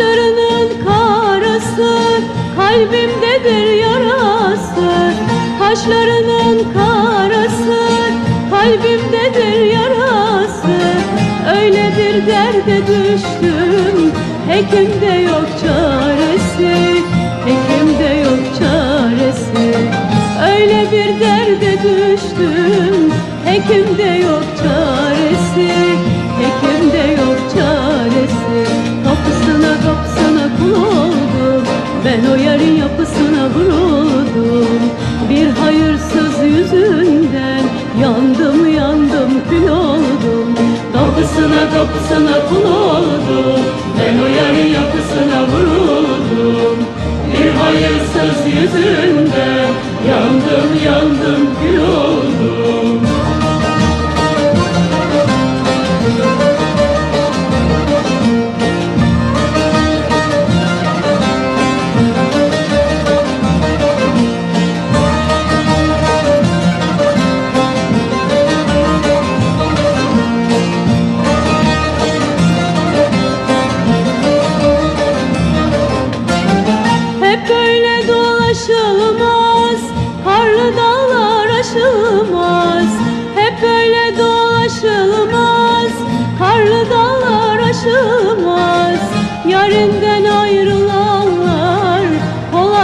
Saçlarının karası kalbimdedir yarası. Kaşlarının karası kalbimdedir yarası. Öyle bir derde düştüm hekimde yok çaresi. Hekimde yok çaresi. Öyle bir derde düştüm hekimde yok çaresi yapısına vuruldum. Bir hayırsız yüzünden Yandım yandım kül oldum. Kapısına kapısına kul oldum. Ben o yarın yapısına vuruldum. Bir hayırsız yüzünden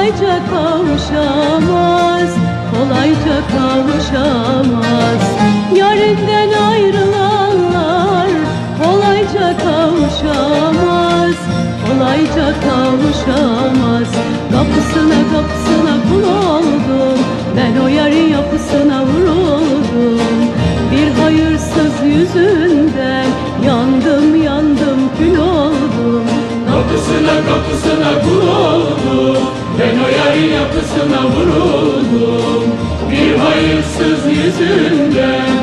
Kolayca kavuşamaz Kolayca kavuşamaz. Yarinden ayrılanlar Kolayca kavuşamaz kolayca kavuşamaz. Kapısına kapısına kul oldum Ben o yarın yapısına vuruldum. Bir hayırsız yüzünden Yandım yandım kül oldum. Kapısına kapısına kul yapısına vuruldum. Bir hayırsız yüzünden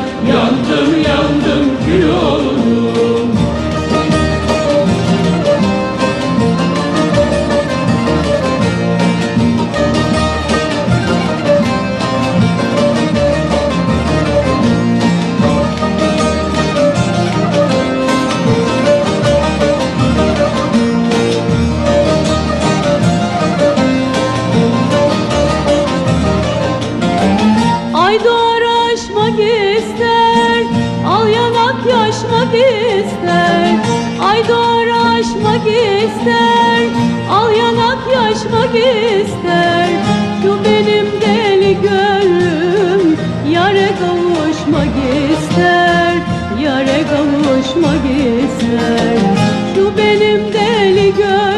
yaşmak ister Ay doğar aşmak ister Al yanak yaşmak ister. Şu benim deli gönlüm Yare kavuşmak ister Yare kavuşmak ister. Şu benim deli gönlüm